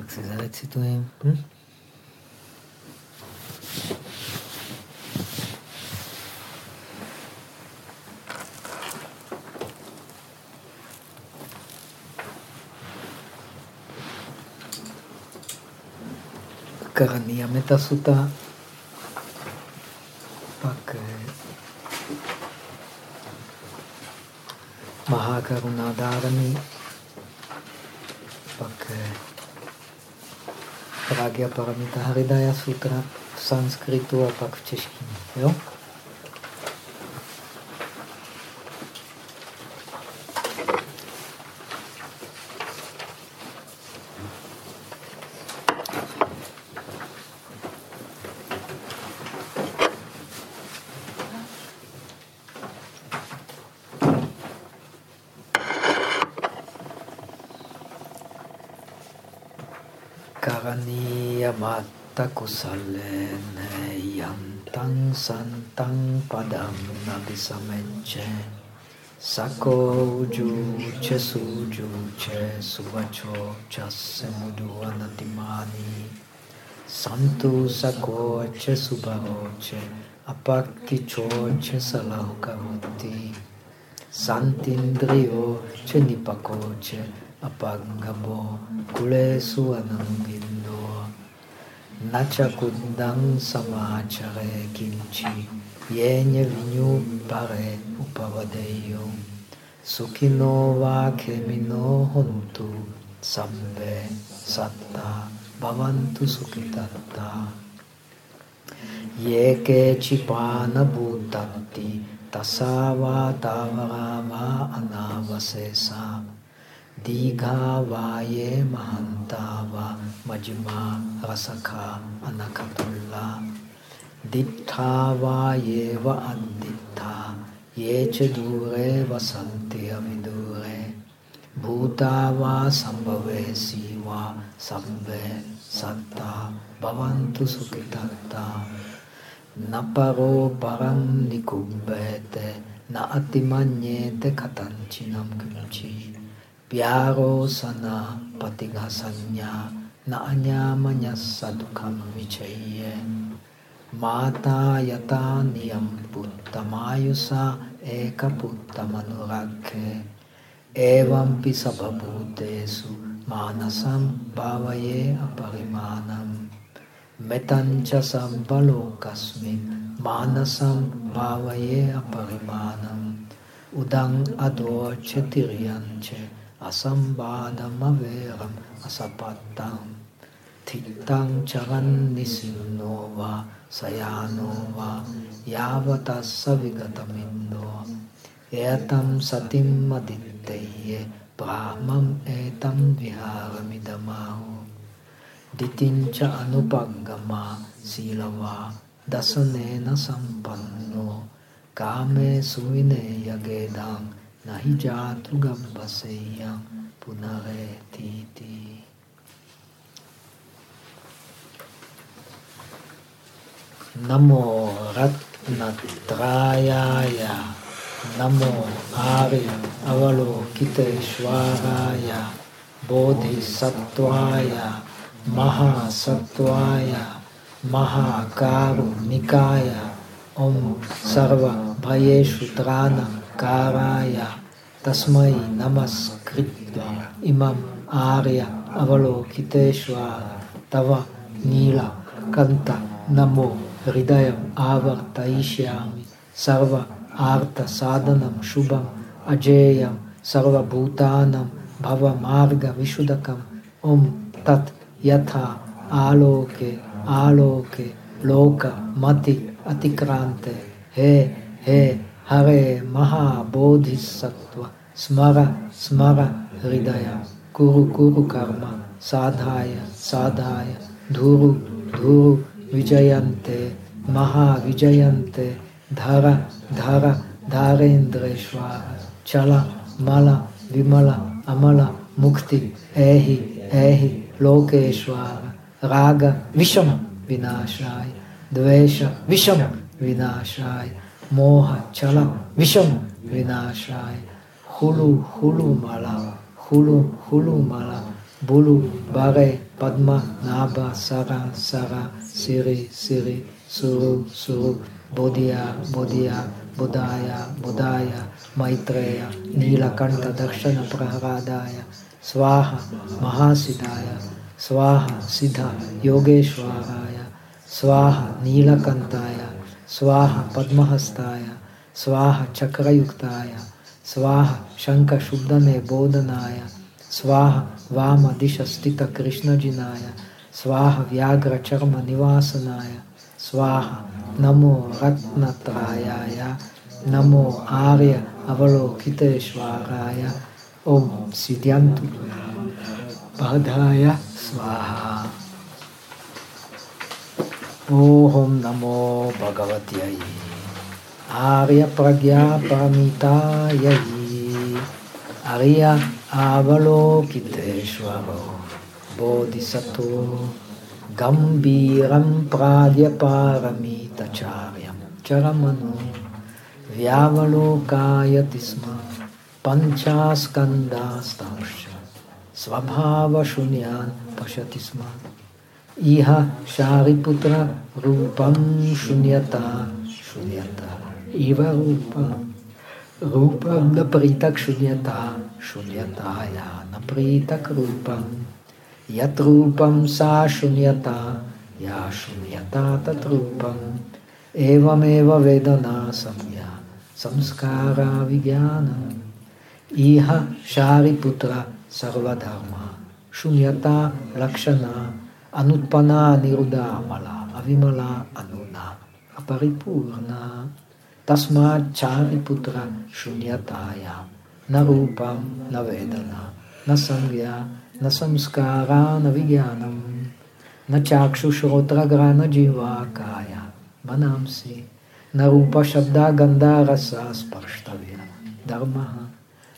Tak si zarecitujeme. Hm? Karaniya Sutta, pak eh, Mahakarunadharani, pak eh, Pragya Paramita Haridaya Sutra v sanskritu a pak v češtině. Jo? කුසලන යන්තං සන්තං පදම් නබිසමච්ච සකෝ උජුච සූජුච සුවචෝ චස්ස මුදුවනතිමානි සන්තු සකෝච සුභෝච අපක්කිචෝච සලහුකවොත්ති සන්තින්ද්‍රියෝ ච නිපකෝච අපංගබෝ කුලේසු අනංගින්දෝ Nachakundang samachare kinchi yenya vinyu pare upavadeyo sukino va kemino hontu sambe satta bhavantu sukitatta yeke chipana bhutanti tasava tavarama anavasesa Dīghā vāye mahantāva majima rasakha anakatulla Dittha vāye va addittha yecha dure vasanti avidure Bhuta va sambhave siva sabbe satta bhavantu sukhitatta Naparo param nikubbete na atimanyete katanchinam kimchi Pyaro sana patighasanya na anyamanya sadukam vichaye. Mata yata niyam puttamayusa eka puttamanurake. Evam pisabhabhutesu manasam bhavaye aparimanam. Metancha sambalokasmin manasam bhavaye aparimanam. Udang ado chetiryanche asambadamaveram asapattam tittang charan nisinova sayanova yavatassa vigatamindo etam satim aditteye brahmam etam viharamidamahu ditincha anupaggama silava dasanena sampanno kame suvine yagedang Nahijatugam vaseyam punareti. Namo Ratnatrayaya Namo Arya Avalokiteshwaraya Bodhisattvaya महासत्वाय महाकारुणिकाय ॐ सर्वभयेषु त्राणकाराय Tasmai Namaskritva Imam Arya Avalokiteshvara Tava Nila Kanta Namo Hridayam Avartaishyami Sarva Arta Sadhanam Shubham Ajayam Sarva Bhutanam Bhava Marga Vishudakam Om Tat Yatha Aloke Aloke Loka Mati Atikrante He He Hare Maha स्मर स्मर हृदय कुरु कुरु कर्म साधाय साधाय धुरु धुरु विजयन्ते महाविजयन्ते धर धर धारेन्द्रेश्वर चल मल विमल अमल मुक्ति ऐहि ऐहि लोकेश्वर राग विषम विनाशाय द्वेष विषम विनाशाय मोह चल विषम विनाशाय hulu hulu mala, hulu hulu mala, bulu bare padma naba sara sara siri siri suru suru bodhiya bodhiya बुधाया बुधाय मैत्रेय नीलकंठ दक्षिण प्रहरादाय स्वाहा महासिदाय स्वाहा सिद्ध योगेश्वराय स्वाहा नीलकंताय स्वाहा पद्महस्ताय स्वाहा चक्रयुक्ताय स्वाह शंख शूदने बोधनाय, स्वाह वाम दिशस्थित कृष्ण जिनाय स्वाह व्याघ्र चर्म निवासनाय, स्वाह नमो रत्न नमो आर्य अवलोकितेश्वराय, ओम सिद्ध्यन्तु बधाय स्वाहा। ओम नमो भगवत्यै। आर्य आर्यप्रज्ञापमितायै अर्य आवलोकितेश्वरो बोधिसतो गम्भीरं प्राद्यपारमितचार्यं चरमनु व्यावलोकायति स्म पञ्चास्कन्दास्तांश्च स्वभावशून्यान् पशति स्म। इह शारिपुत्ररूपं शून्यता शून्यता। Iva Rupam Rupam napritak shunyata shunyataya napritak rupam yat rupam sa shunyata ya shunyata tat rupam. Evam eva vedana samya samskara vijnana iha shariputra sarvadharma shunyata lakshana anutpana niruda mala avimala anuna aparipurna Tasmat Chari Putra Shunyataya Na Rupam Na Vedana Na Sangya Na Samskara Na Vijnanam Na Chakshu Shrotra Grana Jiva Kaya Manamsi Na Rupa Shabda Gandha Rasa Sparshtavya Dharma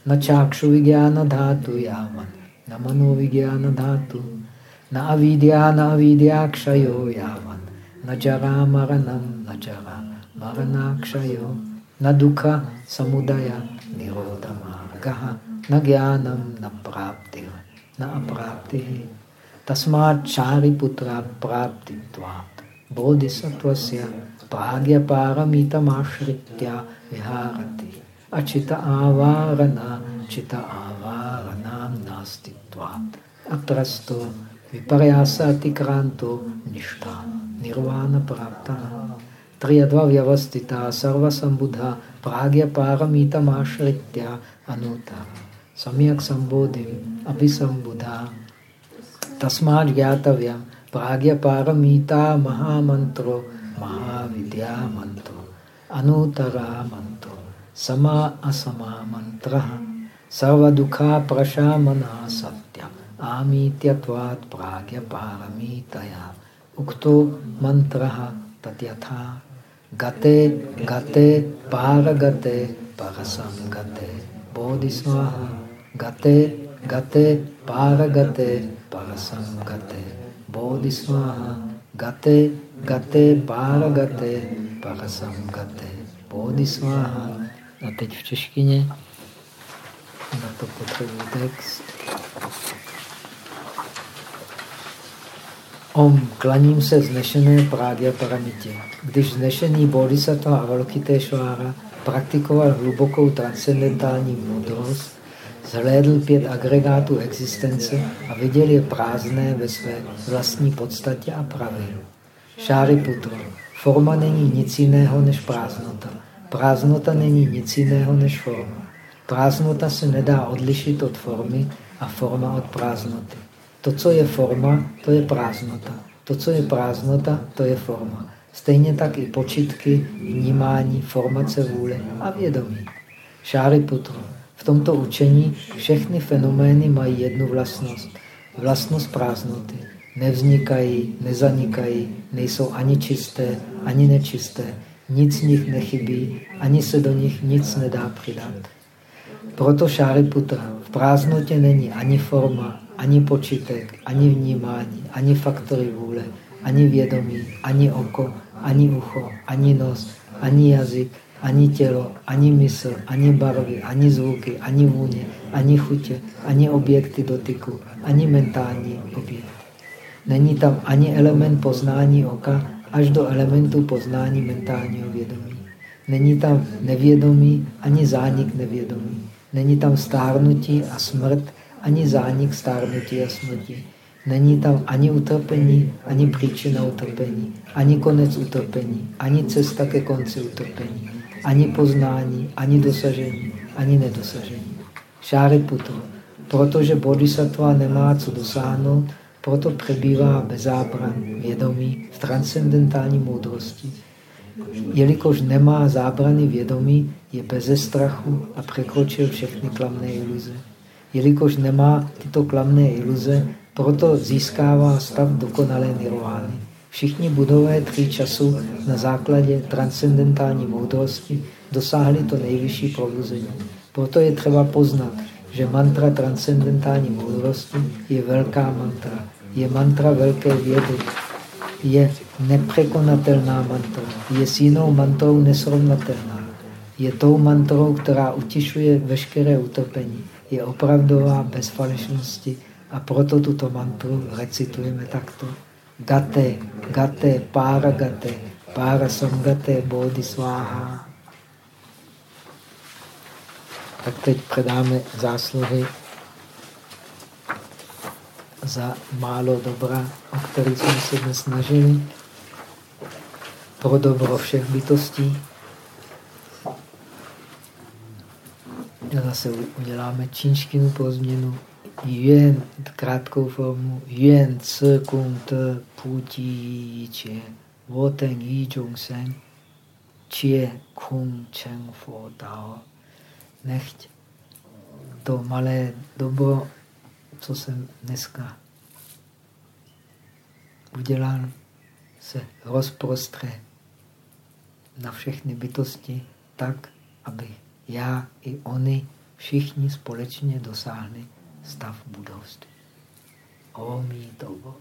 Na Chakshu Vijnana Dhatu Yavan Na Mano Vijnana Dhatu Na Avidya Na Avidya Kshayo Yavan Na Jara Maranam Na Jara Maranakshayo Nadukha Samudaya Nirodha Margaha Nagyanam Naprapti Naprapti Tasmat Chariputra Praptitva Bodhisattvasya Pragya Paramitamashrikya Viharati. Achita Avarana Chita Avaranam Nastitvat Atrasto Viparyasa Atikranto Nishta Nirvana Prapta त्रयद्वव्यवस्थिता सर्वसम्बुधा भाग्यपारमितमाश्रित्य अनुता। सम्यक् सम्बोधिम् अभिसम्बुधा। तस्मात् ज्ञातव्यं भाग्यपारमिता महामन्त्रो महाविद्यामन्त्रो। अनुतरा मन्त्रो समा असमा मन्त्रः सर्वदुःखाप्रशामना सत्यम्। आमीत्यत्वात् प्राज्ञपारमीतया उक्तो मन्त्रः तद्यथा। Gate, gate, paragate, parasamgate, bodhisvaha. Gate, gate, paragate, parasamgate, bodhisvaha. Gate, gate, paragate, parasamgate, bodhisvaha. A teď v češtině. Na to potřebuji text. Om, klaním se znešené Prágya Paramitě. Když znešený Bodhisattva Avalokiteshvara praktikoval hlubokou transcendentální moudrost, zhlédl pět agregátů existence a viděl je prázdné ve své vlastní podstatě a pravě. Šáry putro. Forma není nic jiného než prázdnota. Prázdnota není nic jiného než forma. Prázdnota se nedá odlišit od formy a forma od prázdnoty. To, co je forma, to je prázdnota. To, co je prázdnota, to je forma. Stejně tak i počitky, vnímání, formace vůle a vědomí. Šáry putro. V tomto učení všechny fenomény mají jednu vlastnost. Vlastnost prázdnoty. Nevznikají, nezanikají, nejsou ani čisté, ani nečisté. Nic z nich nechybí, ani se do nich nic nedá přidat. Proto šáry putra. V prázdnotě není ani forma, ani počítek, ani vnímání, ani faktory vůle, ani vědomí, ani oko, ani ucho, ani nos, ani jazyk, ani tělo, ani mysl, ani barvy, ani zvuky, ani vůně, ani chutě, ani objekty dotyku, ani mentální objekt. Není tam ani element poznání oka, až do elementu poznání mentálního vědomí. Není tam nevědomí ani zánik nevědomí. Není tam stárnutí a smrt, ani zánik stárnutí a smrti. Není tam ani utrpení, ani příčina utrpení, ani konec utrpení, ani cesta ke konci utrpení, ani poznání, ani dosažení, ani nedosažení. Šáriputo. Protože bodhisattva nemá co dosáhnout, proto přebývá bez zábran vědomí v transcendentální moudrosti. Jelikož nemá zábrany vědomí, je bez strachu a překročil všechny klamné iluze. Jelikož nemá tyto klamné iluze, proto získává stav dokonalé nirvány. Všichni budové tři času na základě transcendentální moudrosti dosáhli to nejvyšší probuzení. Proto je třeba poznat, že mantra transcendentální moudrosti je velká mantra. Je mantra velké vědy. Je nepřekonatelná mantra. Je s jinou mantrou nesrovnatelná. Je tou mantrou, která utišuje veškeré utrpení. Je opravdová bez falešnosti a proto tuto mantru recitujeme takto. Gate, gate, para gate, para samgate, bodhisváha. Tak teď předáme zásluhy za málo dobra, o který jsme se dnes snažili, pro dobro všech bytostí. Zase uděláme čínštinu pro změnu. Yuan, krátkou formu, Yuan Ce Kung Te Pu Ji Qie, Wo Teng Yi Zhong Sen, Qie Kung Cheng Fo Dao. Nechť to malé dobro, co jsem dneska udělal, se rozprostre na všechny bytosti tak, aby já i oni všichni společně dosáhli stav budovství. Omí to.